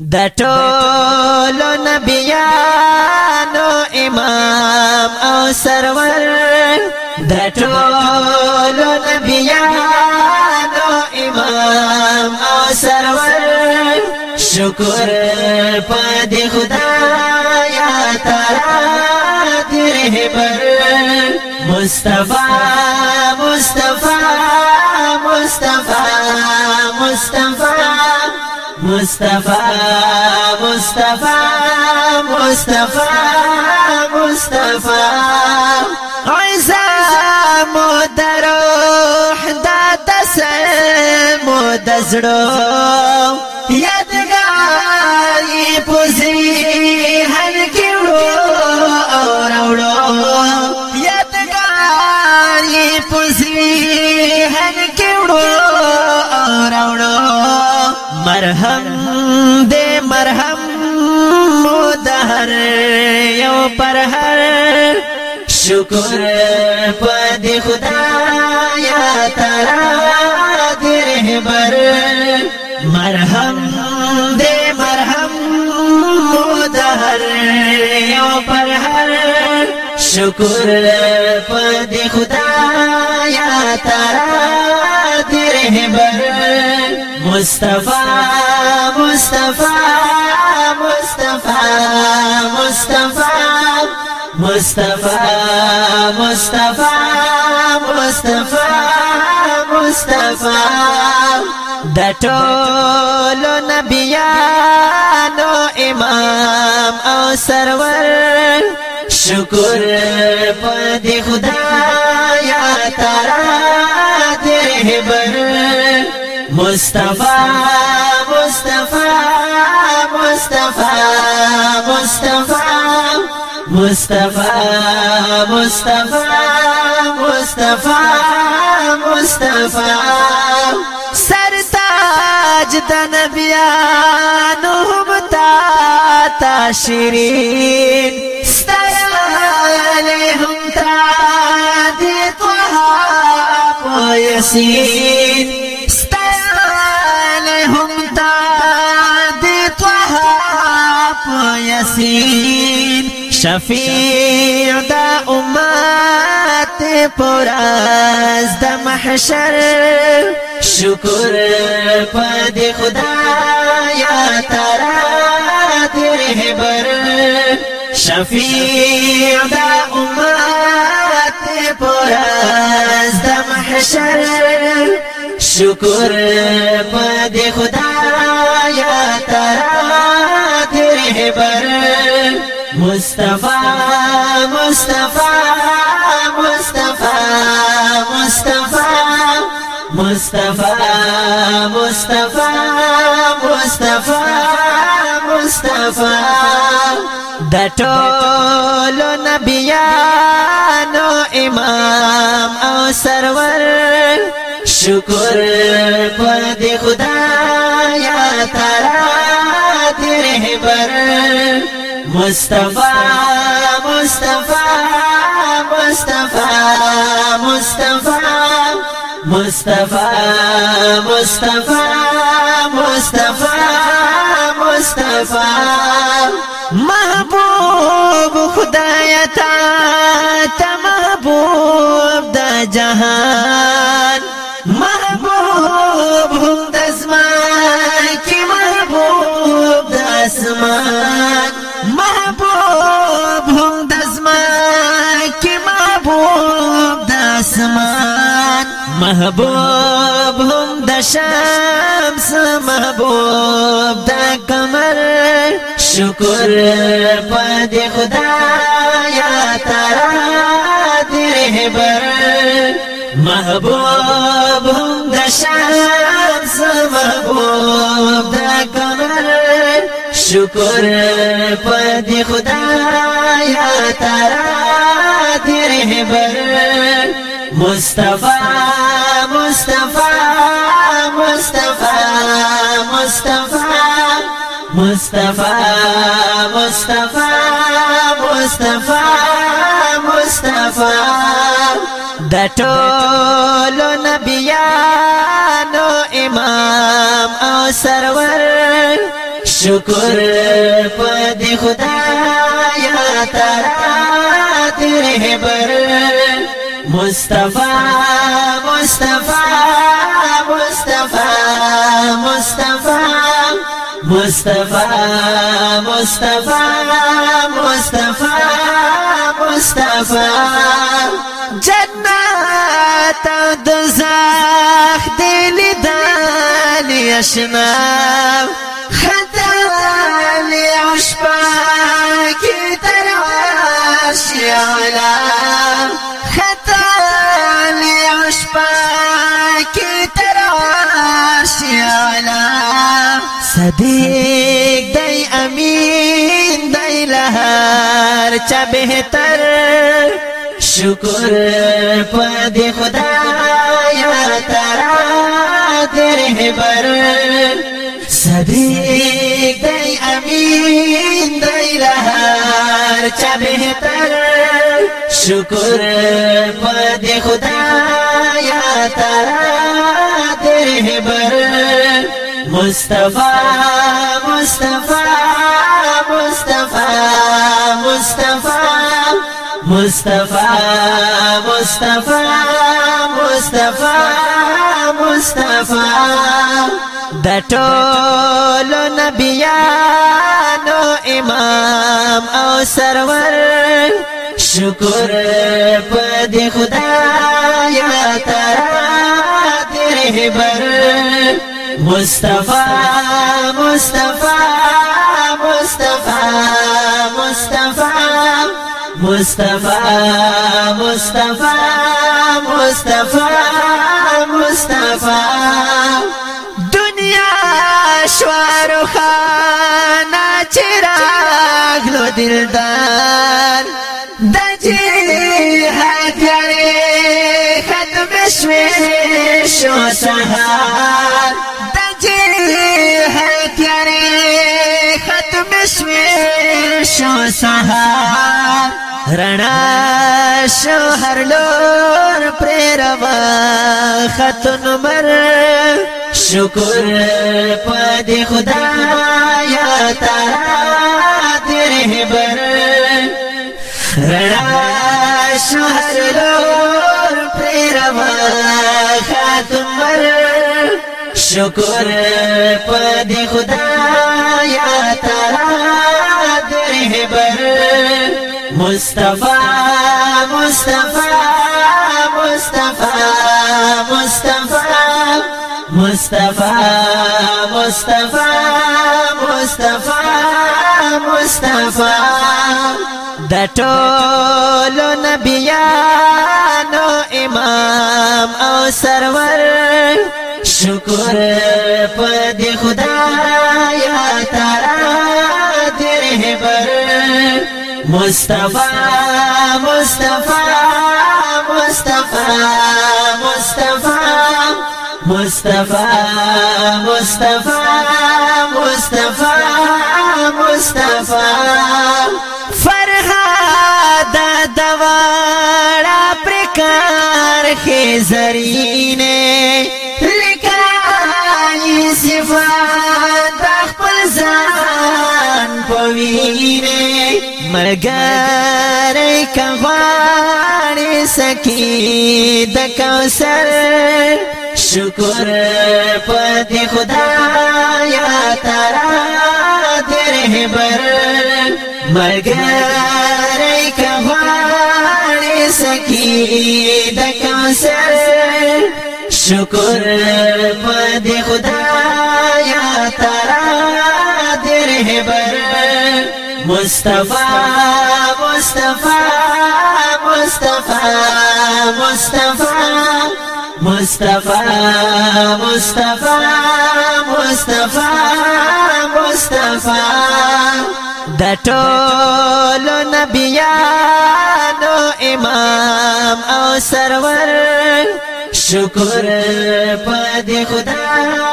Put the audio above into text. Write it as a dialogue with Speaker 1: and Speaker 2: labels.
Speaker 1: د ټول نبیانو امام او سرور د ټول نبیانو امام او سرور شکر پد خدایا تعالی دې بر
Speaker 2: مصطفی مصطفى
Speaker 1: مصطفى مصطفى مصطفى عزام د روح د تسم د زړو یادګاری پوزي هر کې وړو او راوړو یادګاری پوزي هر کې
Speaker 2: مرهم
Speaker 1: دې مرهم مو د هر یو پر هر شکر پد خدایا ترا دې بر مرهم دې مرهم مو د هر یو پر هر شکر پد خدایا ترا دې بر مصطفی مصطفی مصطفی مصطفی مصطفی مصطفی مصطفی مصطفی د ټول نبیانو امام او سرور شکر پدې خدایا تعالی دې بر
Speaker 2: مستفا
Speaker 1: مستفی مستفیٰ مستفیٰ
Speaker 2: مستفیٰ
Speaker 1: مستفیٰ مستفیٰ مستفیٰ سرتاج تن پیانتا تا شری یاسین
Speaker 2: شفیع
Speaker 1: دا امت پراز دا محشر شکر پد خدا یا تارا تیره بر شفیع دا امت پراز دا محشر شکر پد خدا یا تارا خیبر
Speaker 2: مصطفی
Speaker 1: مصطفی مصطفی مصطفی مصطفی مصطفی مصطفی مصطفی د ټول نبیانو امام او سرور شکر پر دې خدا مصطفى مصطفى مصطفى مصطفى
Speaker 2: مصطفى
Speaker 1: مصطفى مصطفى مصطفى محبوب خدایتا تا محبوب دا جهان محبوب هم د شمس محبوب د قمر شکر پد خدا یا ترا رهبر محبوب هم د شمس محبوب د قمر شکر پد خدا یا ترا رهبر
Speaker 2: مصطفی مصطفى مصطفى
Speaker 1: مصطفى مصطفى مصطفى د ټول نبیانو امام او سرور شکر پد خدای تعالی تیره بر
Speaker 2: مصطفی
Speaker 1: مصطفی مصطفی مصطفى مصطفى مصطفى مصطفى مصطفى جنات او دوزخ دی لیدلی اشنا خطالی عشبا کی تر عرشی علا خطالی عشبا کی صدیق دای امین دای لہر چا بہتر شکر پد خدا یا ترا تیر ہے بر صدیق دای امین دای لہر چا بہتر شکر پد خدا یا ترا تیر ہے
Speaker 2: مصطفی
Speaker 1: مصطفی مصطفی مصطفی مصطفى مصطفى مصطفى مصطفى د ټول نبیانو امام او سرور شکر په دې خدای یا تر دې رهبر
Speaker 2: مصطفى
Speaker 1: مصطفى مصطفى مصطفى مصطفى مصطفى مصطفى مصطفى دنیا شوار خانا چراغ لو دلدار دجی حکر ختم شو سهار سهار رڼا شو هر لور پر روا خطن مر شکر پد خدا یا تعالی تیره بر رڼا شو هر لور پر روا خطن مر شکر پد خدا یا
Speaker 2: مصطفى
Speaker 1: مصطفى مصطفى مصطفى مصطفى مصطفى مصطفى مصطفى د ټول نبیانو امام او سرور شکر په دې خدای
Speaker 2: مصطفی
Speaker 1: مصطفی مصطفی مصطفی مصطفی مصطفی مصطفی مصطفی فرهاد دوارا پرکار خزرینه لیکای صفات خپل ځان پوینه مرګار کوان سکی د کوثر شکر پد خدا یا ترا د رهبر مرګار کوان سکی د کوثر شکر پد خدا یا ترا د رهبر
Speaker 2: مصطفى
Speaker 1: مصطفى مصطفى مصطفى
Speaker 2: مصطفى
Speaker 1: مصطفى مصطفى مصطفى د ټول نبیانو امام او سرور شکر پدې خدای